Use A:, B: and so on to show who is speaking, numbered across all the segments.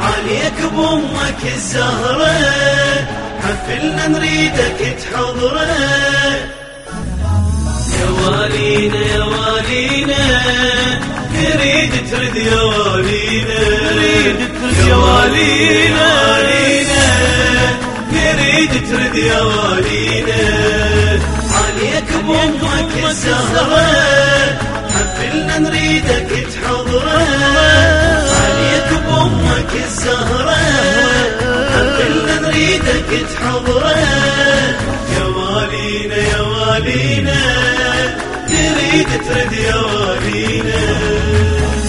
A: عليك بأمك الزهرة حفلنا نريدك تحضرة. يا والينا يا والينا نريد ترد يا والينا. نريد ترد يا والينا نريد ترد يا والينا. عليك بامك الزهرة حفلنا نريدك تحضره بأمك الزهرة حفلنا نريدك تحضره يا والينا يا والينا. نريد ترد يا والينا.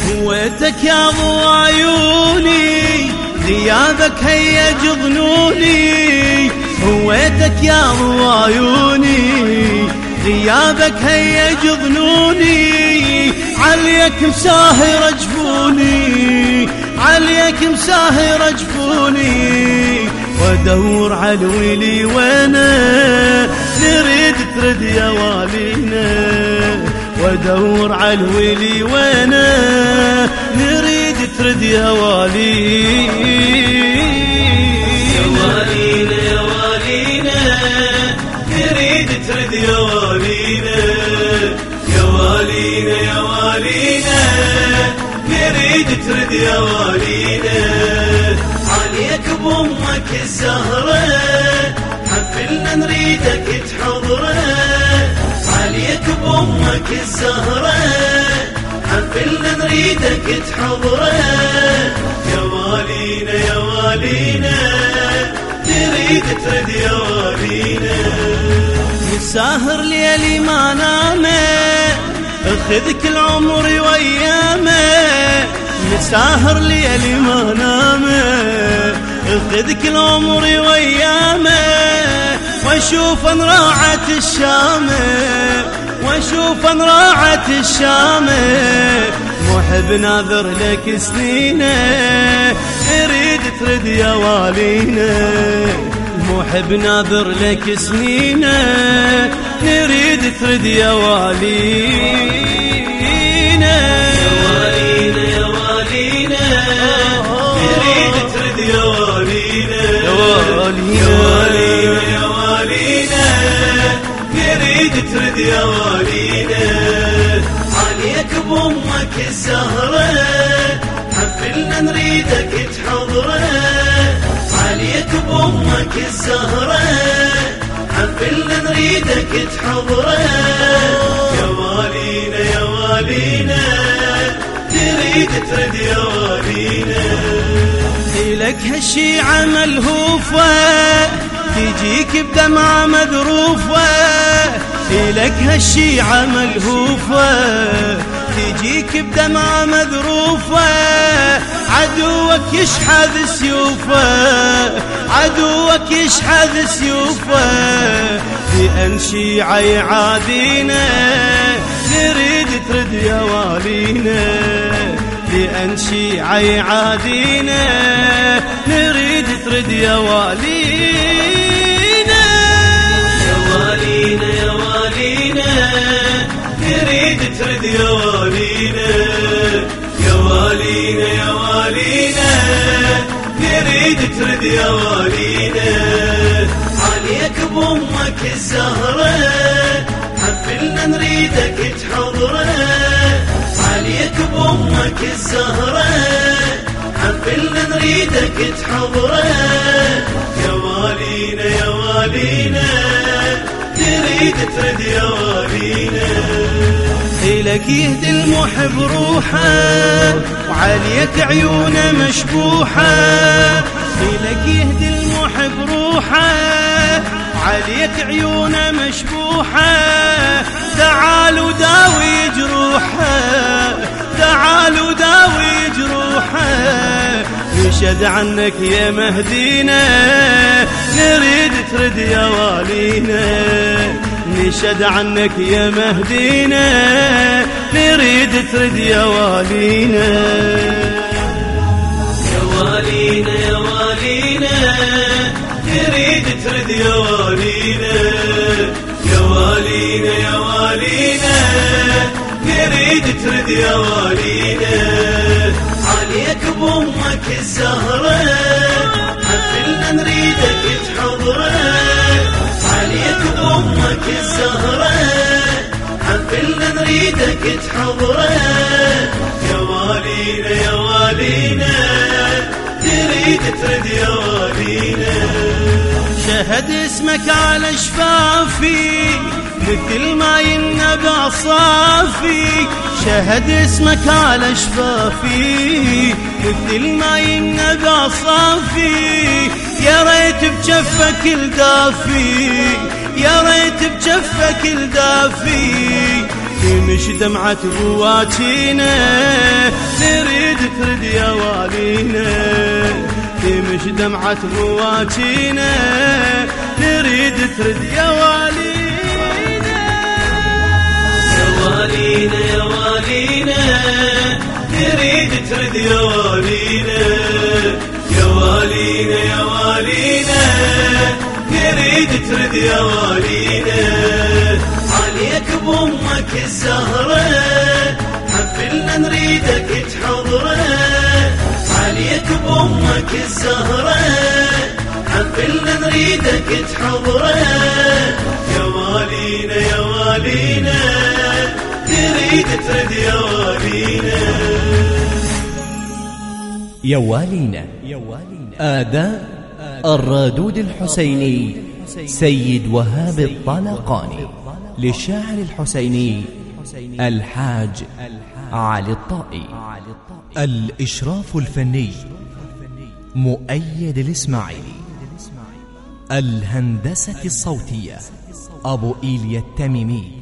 B: هويتك يا ضو عيوني غيابك هيا جضنوني هويتك يا ضو عيوني غيابك هيا جضنوني عليك مساهر جفوني عليك مساهر جفوني وادور على الويلي وأنا نريد ترد يا والينا. وادور على الويلي وأنا نريد ترد يا والينا.
A: يا نريد ترد يا والينا يا والينا نريد ترد يا والينا عليك بأمك الزهرة حفلنا نريدك تحضرة. عليك بأمك الزهرة حفلنا نريدك تحضرة. يا والينا يا والينا نريد ترد يا والينا
B: مساهر ليلي ما نامه خذ كل عمري ويامه مساهر ليلي ما نامه. خذ كل عمري ويامه واشوف ان راعت الشامة. واشوف ان راعت الشامة. محب ناظر لك سنينه أريد ترد يا والينا محب ناظر لك سنينة نريد ترد يا والينا.
A: يا والينا يا والينا. نريد ترد يا والينا. يا والينا يا والينا. نريد ترد يا والينا. عليك بأمك الزهرة حفلنا نريدك تحضره. الزهرة حفلنا نريدك تحضره. يا والينا يا والينا نريد ترد يا والينا.
B: لك هالشيعة ملهوفة تجيك بدمعة مذروفة. لك هالشيعة ملهوفة. تجيك بدمعة مذروفة عدوك يشحذ سيوفة عدوك يشحذ سيوفة. لأن شيعة يعادينا نريد ترد يا والينا. لأن شيعة يعادينا نريد ترد يا والينا.
A: ترد يا والينا يا والينا يا والينا نريد ترد يا والينا عليك بأمك الزهرة حفلنا نريدك تحضره. عليك بأمك الزهرة حفلنا نريدك تحضره. يا والينا يا والينا نريد ترد يا والينا
B: إلك يهدي المحب روحه وعليك عيونه مشبوحة. إلك يهدي المحب روحه وعليك عيونه مشبوحة. تعالوا داوي جروحه تعالوا داوي جروحه نشد عنك يا مهدينا نريد ترد يا والينا. نشد عنك يا مهدينا نريد ترد يا والينا.
A: يا والينا يا والينا نريد ترد يا والينا. يا والينا يا
B: والينا نريد ترد يا والينا. عليك بأمك الزهرة الزهرة حفلنا نريدك تحضره. يا والينا يا والينا تريد ترد يا والينا.
C: شهد اسمك على شفافي مثل ما ينبع صافي شهد اسمك على شفافي مثل ما ينبع صافي يا ريت بجفك الدافي. يا ريت بجفك الدافي. تمش دمعة بواتينا نريد ترد يا والينا تمش دمعة بواتينا نريد ترد يا والينا
B: والينا يا والينا نريد ترد يا والينا يا والينا يا والينا نريد ترد يا والينا عليك بامك الزهرة حفلنا نريدك تحضرة. عليك بامك الزهرة حفلنا نريدك تحضرة. يا والينا يا والينا ترد يا والينا
D: يوالينا. آداء الرادود الحسيني سيد وهاب الطلقاني للشاعر الحسيني الحاج علي الطائي. الإشراف الفني مؤيد الإسماعيلي. الهندسة الصوتية أبو إيليا التميمي.